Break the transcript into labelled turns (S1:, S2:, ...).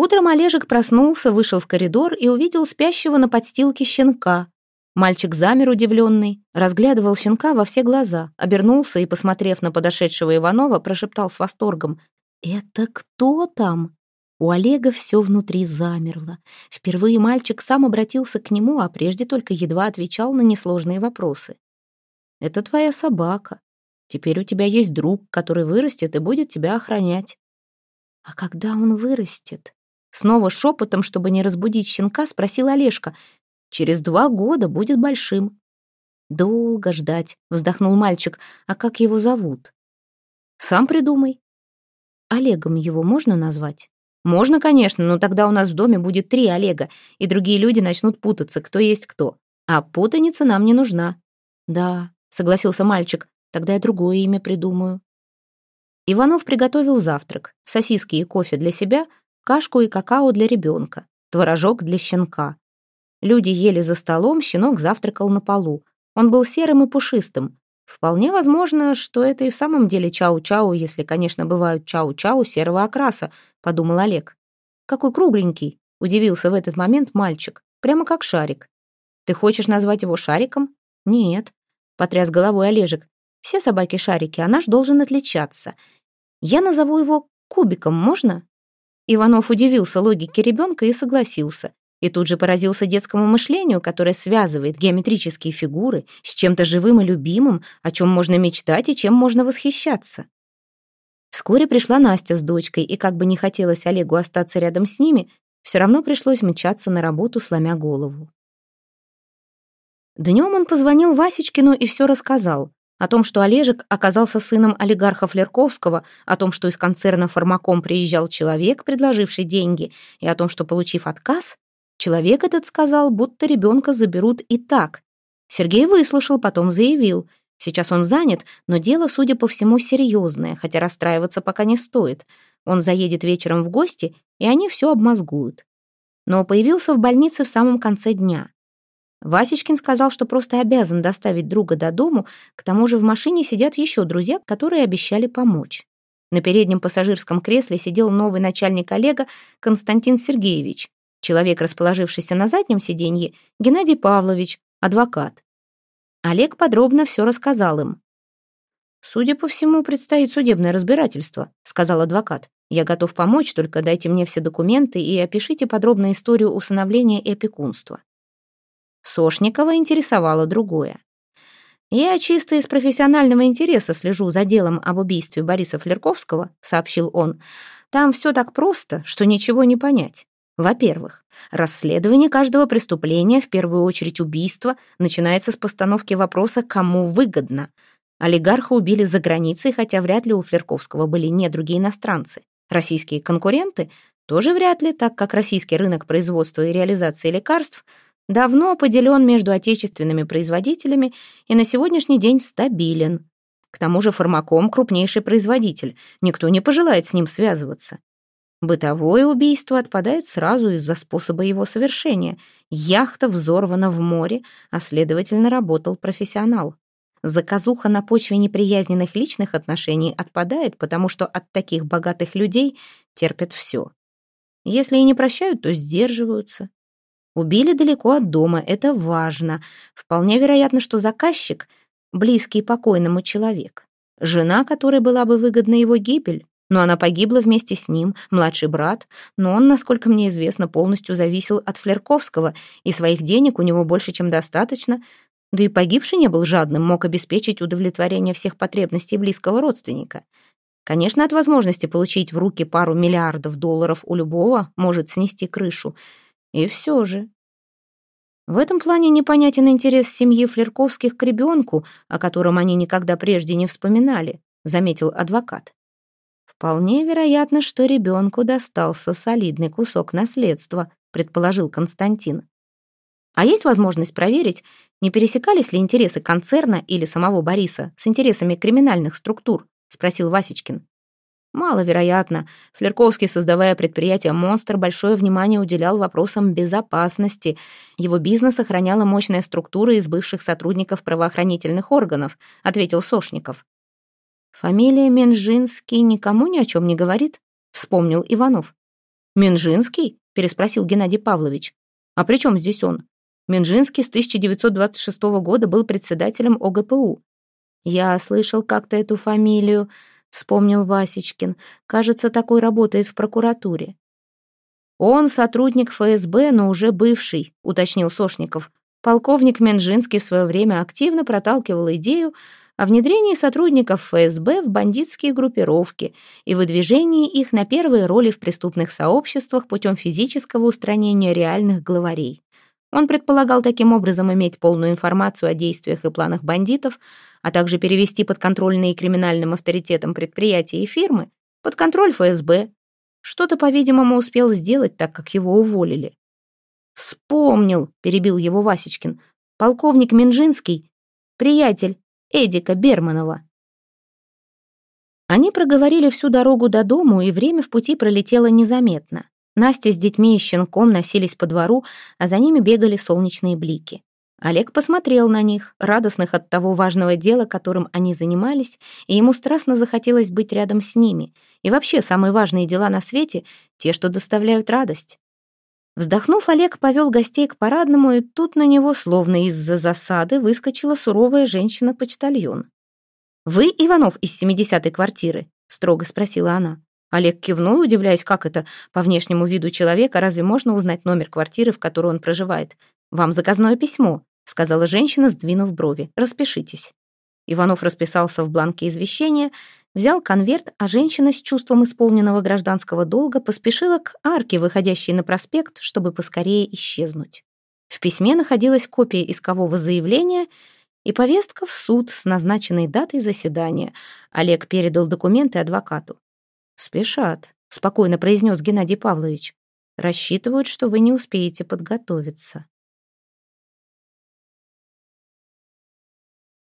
S1: Утром Олежек проснулся, вышел в коридор и увидел спящего на подстилке щенка. Мальчик замер удивленный, разглядывал щенка во все глаза, обернулся и, посмотрев на подошедшего Иванова, прошептал с восторгом. «Это кто там?» У Олега все внутри замерло. Впервые мальчик сам обратился к нему, а прежде только едва отвечал на несложные вопросы. «Это твоя собака. Теперь у тебя есть друг, который вырастет и будет тебя охранять». «А когда он вырастет?» Снова шепотом, чтобы не разбудить щенка, спросил Олежка. «Через два года будет большим». «Долго ждать», — вздохнул мальчик. «А как его зовут?» «Сам придумай». «Олегом его можно назвать?» «Можно, конечно, но тогда у нас в доме будет три Олега, и другие люди начнут путаться, кто есть кто. А путаница нам не нужна». «Да», — согласился мальчик, — «тогда я другое имя придумаю». Иванов приготовил завтрак, сосиски и кофе для себя, кашку и какао для ребенка, творожок для щенка. Люди ели за столом, щенок завтракал на полу. Он был серым и пушистым. Вполне возможно, что это и в самом деле чау-чау, если, конечно, бывают чау-чау серого окраса, подумал Олег. Какой кругленький, удивился в этот момент мальчик, прямо как шарик. Ты хочешь назвать его шариком? Нет, потряс головой Олежек. Все собаки шарики, а наш должен отличаться. Я назову его кубиком, можно? Иванов удивился логике ребенка и согласился. И тут же поразился детскому мышлению, которое связывает геометрические фигуры с чем-то живым и любимым, о чем можно мечтать и чем можно восхищаться. Вскоре пришла Настя с дочкой, и как бы не хотелось Олегу остаться рядом с ними, все равно пришлось мчаться на работу, сломя голову. Днем он позвонил Васечкину и все рассказал о том, что Олежек оказался сыном олигарха Флерковского, о том, что из концерна «Фармаком» приезжал человек, предложивший деньги, и о том, что, получив отказ, человек этот сказал, будто ребенка заберут и так. Сергей выслушал, потом заявил. Сейчас он занят, но дело, судя по всему, серьезное, хотя расстраиваться пока не стоит. Он заедет вечером в гости, и они все обмозгуют. Но появился в больнице в самом конце дня. Васечкин сказал, что просто обязан доставить друга до дому, к тому же в машине сидят еще друзья, которые обещали помочь. На переднем пассажирском кресле сидел новый начальник Олега Константин Сергеевич, человек, расположившийся на заднем сиденье, Геннадий Павлович, адвокат. Олег подробно все рассказал им. «Судя по всему, предстоит судебное разбирательство», — сказал адвокат. «Я готов помочь, только дайте мне все документы и опишите подробно историю усыновления и опекунства». Сошникова интересовало другое. «Я чисто из профессионального интереса слежу за делом об убийстве Бориса Флерковского», — сообщил он. «Там все так просто, что ничего не понять. Во-первых, расследование каждого преступления, в первую очередь убийства, начинается с постановки вопроса «кому выгодно?». Олигарха убили за границей, хотя вряд ли у Флерковского были не другие иностранцы. Российские конкуренты тоже вряд ли, так как российский рынок производства и реализации лекарств – давно поделен между отечественными производителями и на сегодняшний день стабилен. К тому же фармаком крупнейший производитель, никто не пожелает с ним связываться. Бытовое убийство отпадает сразу из-за способа его совершения. Яхта взорвана в море, а следовательно работал профессионал. Заказуха на почве неприязненных личных отношений отпадает, потому что от таких богатых людей терпят все. Если и не прощают, то сдерживаются. Убили далеко от дома, это важно. Вполне вероятно, что заказчик — близкий покойному человек. Жена, которой была бы выгодна его гибель, но она погибла вместе с ним, младший брат, но он, насколько мне известно, полностью зависел от Флерковского, и своих денег у него больше, чем достаточно, да и погибший не был жадным, мог обеспечить удовлетворение всех потребностей близкого родственника. Конечно, от возможности получить в руки пару миллиардов долларов у любого может снести крышу — и все же. В этом плане непонятен интерес семьи Флерковских к ребенку, о котором они никогда прежде не вспоминали, заметил адвокат. Вполне вероятно, что ребенку достался солидный кусок наследства, предположил Константин. А есть возможность проверить, не пересекались ли интересы концерна или самого Бориса с интересами криминальных структур, спросил Васечкин. Маловероятно. Флерковский, создавая предприятие «Монстр», большое внимание уделял вопросам безопасности. Его бизнес охраняла мощная структура из бывших сотрудников правоохранительных органов, ответил Сошников. «Фамилия Менжинский никому ни о чем не говорит?» — вспомнил Иванов. «Минжинский?» — переспросил Геннадий Павлович. «А при чем здесь он? Минжинский с 1926 года был председателем ОГПУ. Я слышал как-то эту фамилию, вспомнил Васечкин. Кажется, такой работает в прокуратуре. Он сотрудник ФСБ, но уже бывший, уточнил Сошников. Полковник Менжинский в свое время активно проталкивал идею о внедрении сотрудников ФСБ в бандитские группировки и выдвижении их на первые роли в преступных сообществах путем физического устранения реальных главарей. Он предполагал таким образом иметь полную информацию о действиях и планах бандитов, а также перевести подконтрольные криминальным авторитетам предприятия и фирмы под контроль ФСБ. Что-то, по-видимому, успел сделать, так как его уволили. «Вспомнил», — перебил его Васечкин, «полковник Минжинский, приятель Эдика Берманова». Они проговорили всю дорогу до дому, и время в пути пролетело незаметно. Настя с детьми и щенком носились по двору, а за ними бегали солнечные блики. Олег посмотрел на них, радостных от того важного дела, которым они занимались, и ему страстно захотелось быть рядом с ними. И вообще, самые важные дела на свете — те, что доставляют радость. Вздохнув, Олег повел гостей к парадному, и тут на него, словно из-за засады, выскочила суровая женщина-почтальон. «Вы Иванов из 70-й квартиры?» — строго спросила она. Олег кивнул, удивляясь, как это, по внешнему виду человека, разве можно узнать номер квартиры, в которой он проживает. «Вам заказное письмо», — сказала женщина, сдвинув брови. «Распишитесь». Иванов расписался в бланке извещения, взял конверт, а женщина с чувством исполненного гражданского долга поспешила к арке, выходящей на проспект, чтобы поскорее исчезнуть. В письме находилась копия искового заявления и повестка в суд с назначенной датой заседания. Олег передал документы адвокату. «Спешат», — спокойно произнес Геннадий Павлович. «Рассчитывают, что вы не успеете подготовиться».